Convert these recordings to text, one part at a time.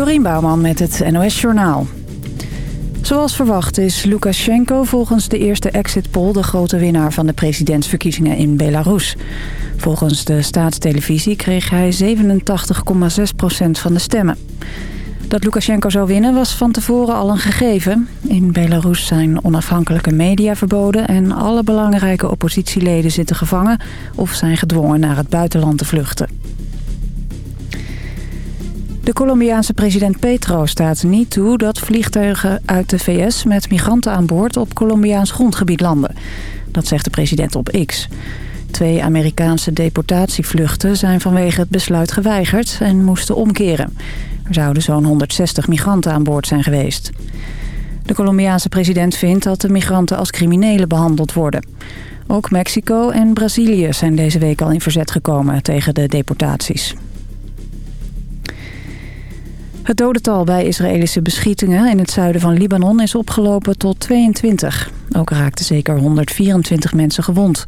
Dorien Bouwman met het NOS Journaal. Zoals verwacht is Lukashenko volgens de eerste exit poll... de grote winnaar van de presidentsverkiezingen in Belarus. Volgens de staatstelevisie kreeg hij 87,6% van de stemmen. Dat Lukashenko zou winnen was van tevoren al een gegeven. In Belarus zijn onafhankelijke media verboden... en alle belangrijke oppositieleden zitten gevangen... of zijn gedwongen naar het buitenland te vluchten. De Colombiaanse president Petro staat niet toe dat vliegtuigen uit de VS met migranten aan boord op Colombiaans grondgebied landen. Dat zegt de president op X. Twee Amerikaanse deportatievluchten zijn vanwege het besluit geweigerd en moesten omkeren. Er zouden zo'n 160 migranten aan boord zijn geweest. De Colombiaanse president vindt dat de migranten als criminelen behandeld worden. Ook Mexico en Brazilië zijn deze week al in verzet gekomen tegen de deportaties. Het dodental bij Israëlische beschietingen in het zuiden van Libanon is opgelopen tot 22. Ook raakten zeker 124 mensen gewond.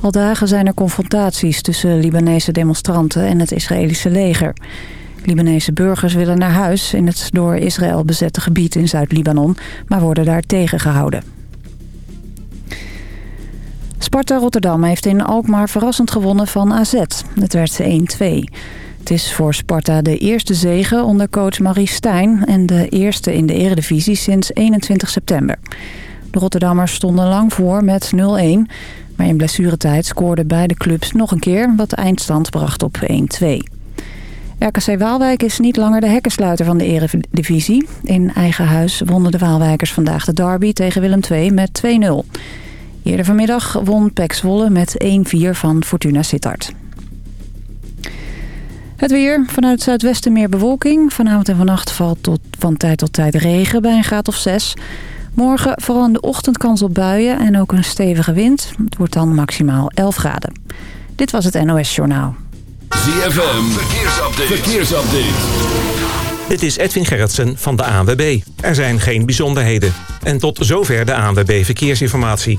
Al dagen zijn er confrontaties tussen Libanese demonstranten en het Israëlische leger. Libanese burgers willen naar huis in het door Israël bezette gebied in Zuid-Libanon... maar worden daar tegengehouden. Sparta Rotterdam heeft in Alkmaar verrassend gewonnen van AZ. Het werd 1-2. Het is voor Sparta de eerste zege onder coach Marie Stijn... en de eerste in de eredivisie sinds 21 september. De Rotterdammers stonden lang voor met 0-1... maar in blessuretijd scoorden beide clubs nog een keer... wat de eindstand bracht op 1-2. RKC Waalwijk is niet langer de hekkensluiter van de eredivisie. In eigen huis wonnen de Waalwijkers vandaag de derby tegen Willem II met 2-0. Eerder vanmiddag won Pek Zwolle met 1-4 van Fortuna Sittard. Het weer. Vanuit het zuidwesten meer bewolking. Vanavond en vannacht valt tot, van tijd tot tijd regen bij een graad of 6. Morgen vooral in de ochtend kans op buien en ook een stevige wind. Het wordt dan maximaal 11 graden. Dit was het NOS Journaal. ZFM. Verkeersupdate. Verkeersupdate. Dit is Edwin Gerritsen van de ANWB. Er zijn geen bijzonderheden. En tot zover de ANWB Verkeersinformatie.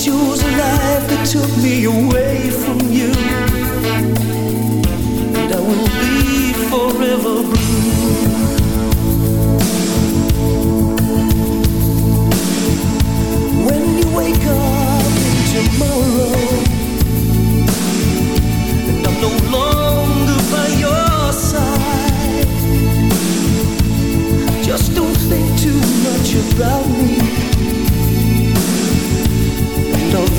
I chose a life that took me away from you, and I will be forever blue. when you wake up in tomorrow and I'm no longer by your side just don't think too much about me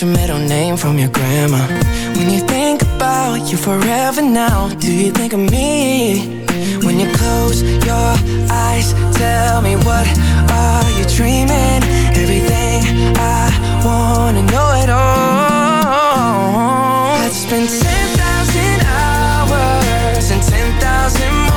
your middle name from your grandma When you think about you forever now Do you think of me? When you close your eyes Tell me what are you dreaming? Everything I wanna know it all Let's spend 10,000 hours And 10,000 more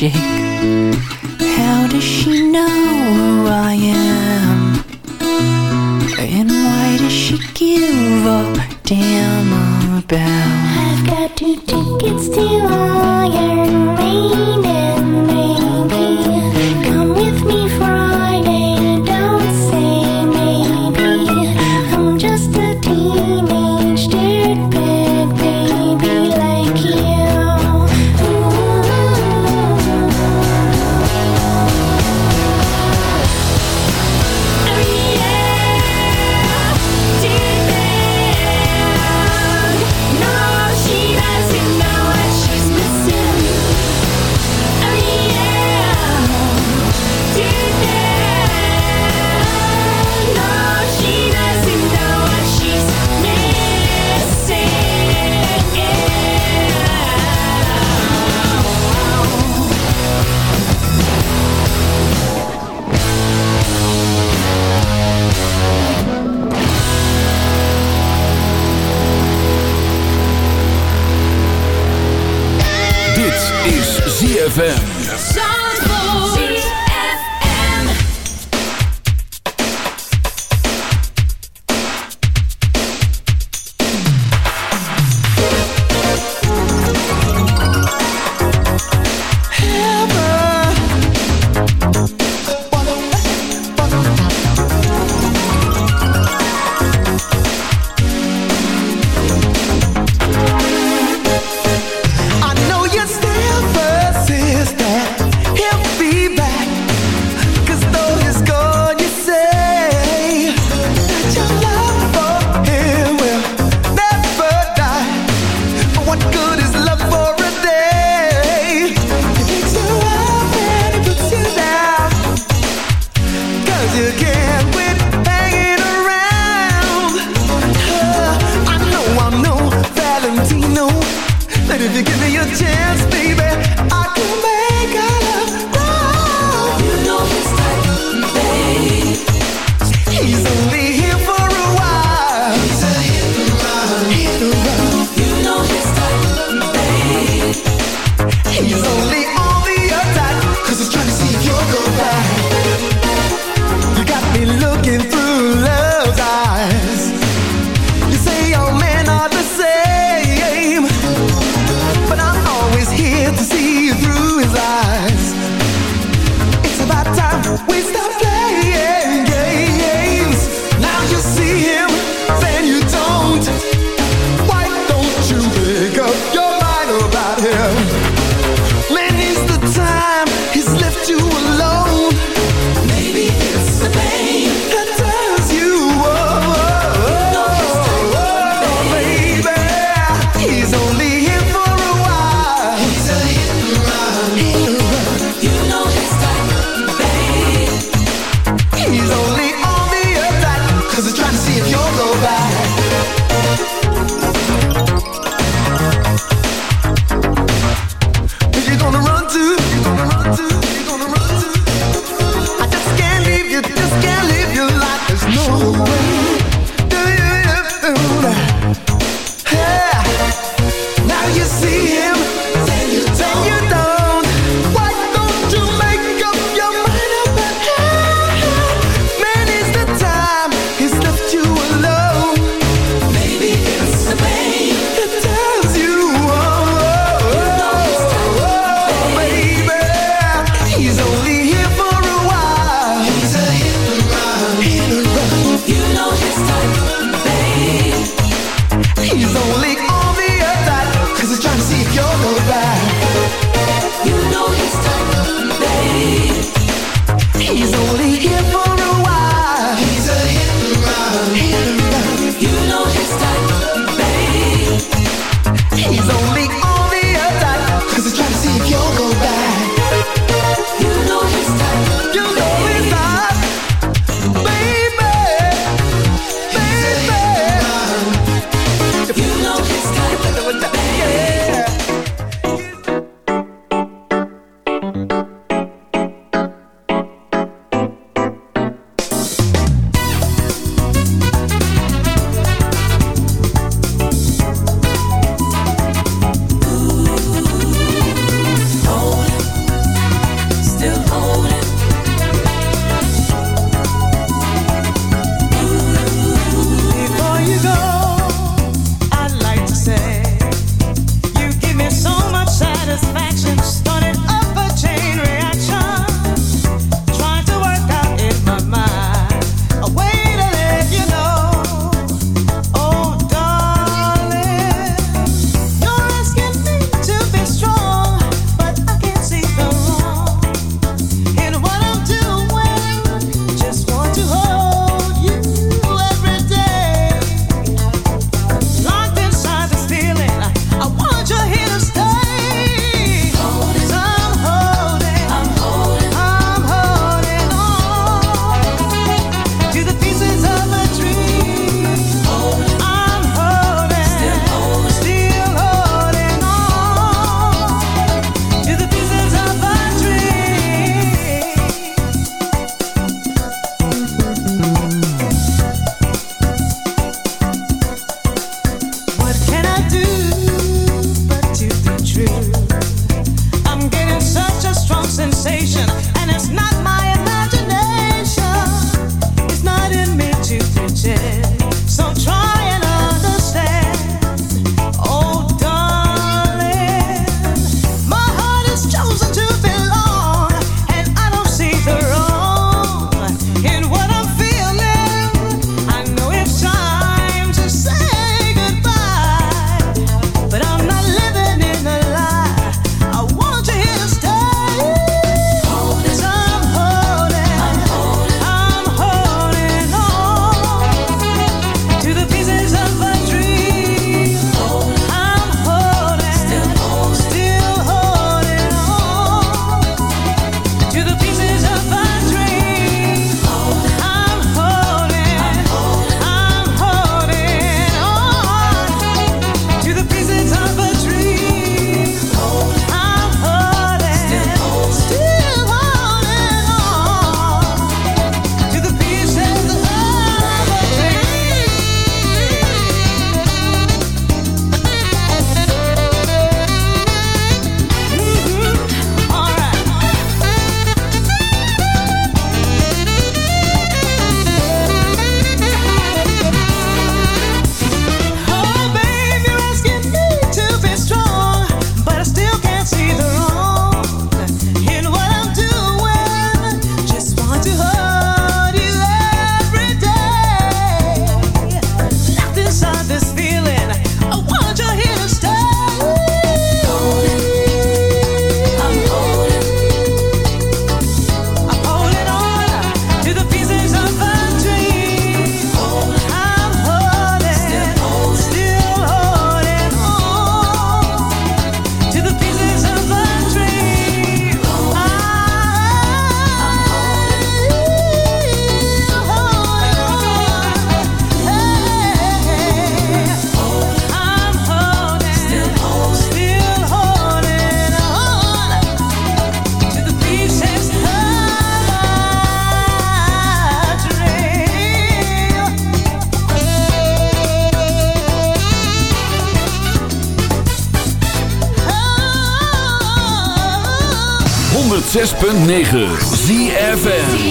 shake. 106.9 ZFN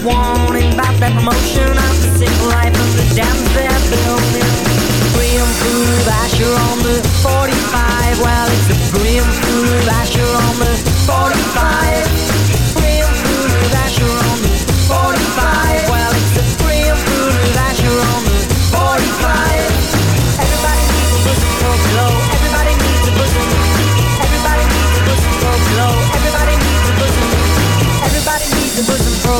Warning about that promotion I the single life of the damn bad building. We improve as you're on the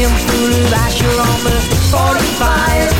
being fooled by you're almost 45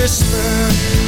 whisper.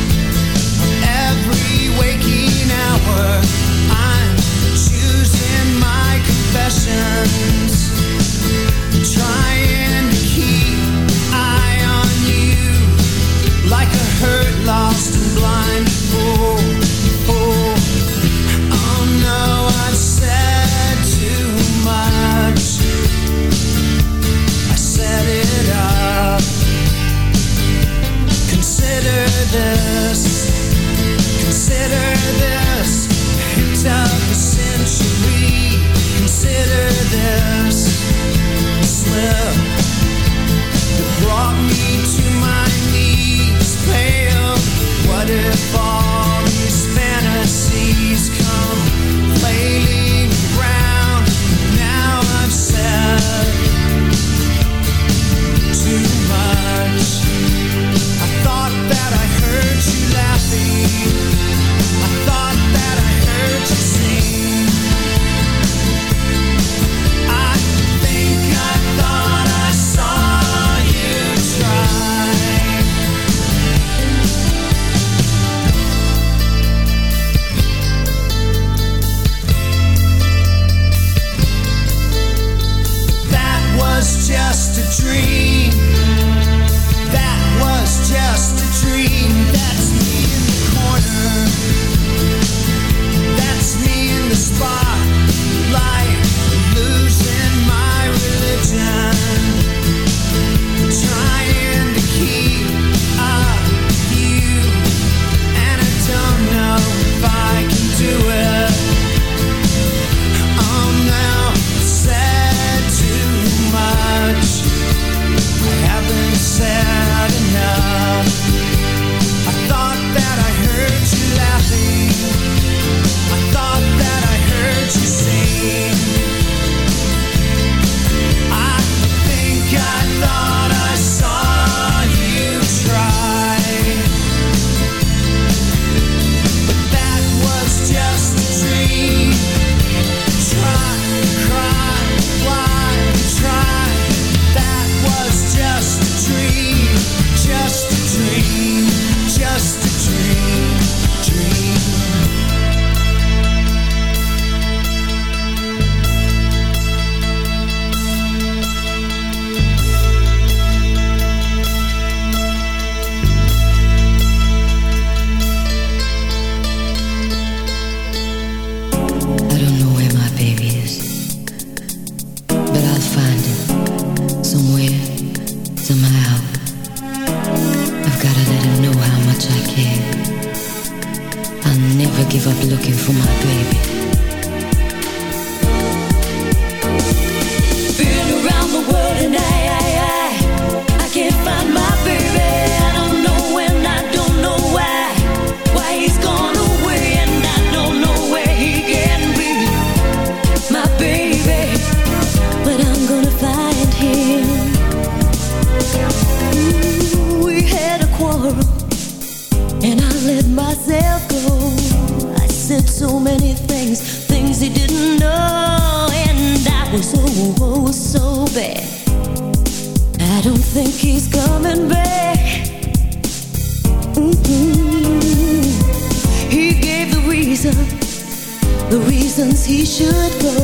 reason, the reasons he should go.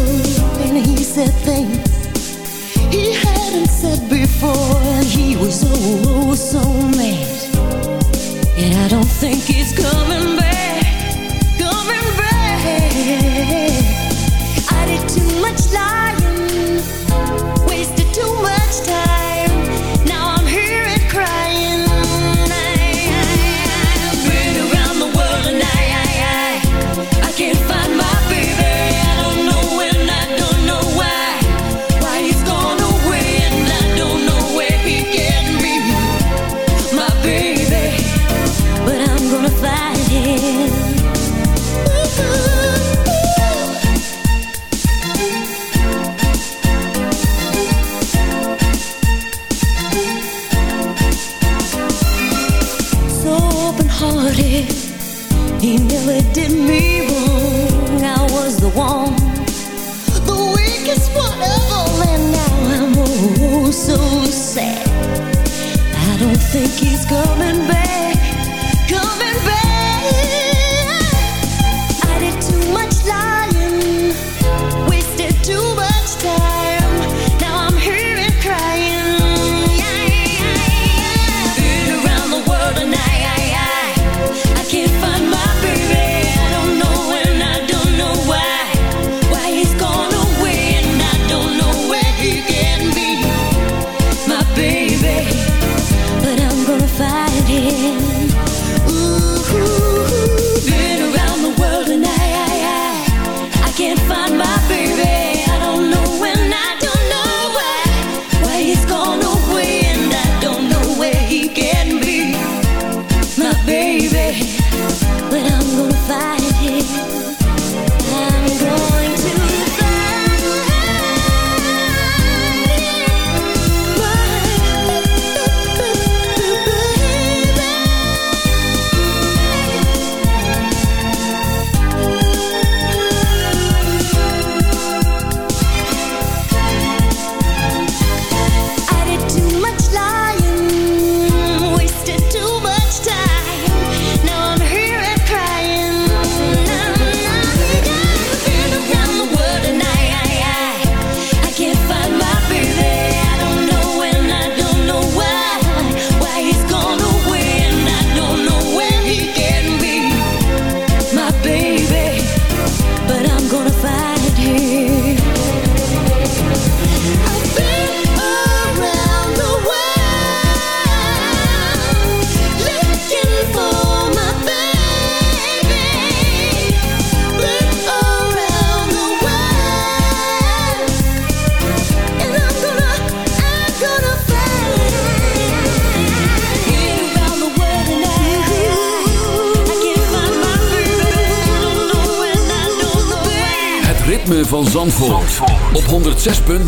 And he said things he hadn't said before, and he was so, so mad. And I don't think he's coming back. Zes punten.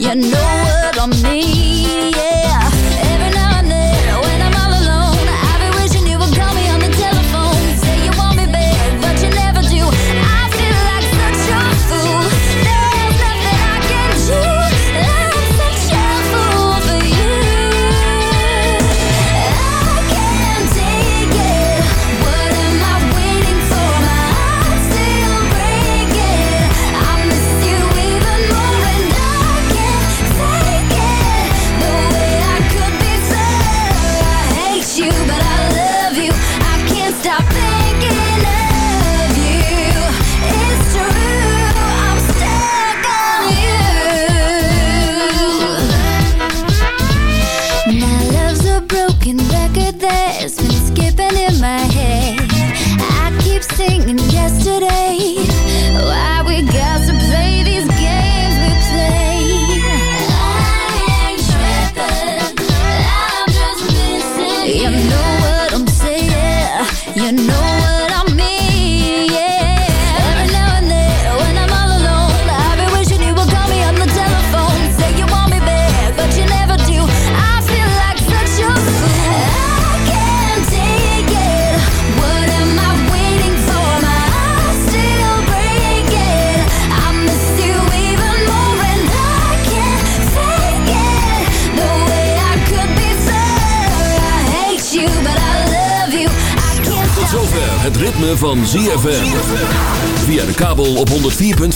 You know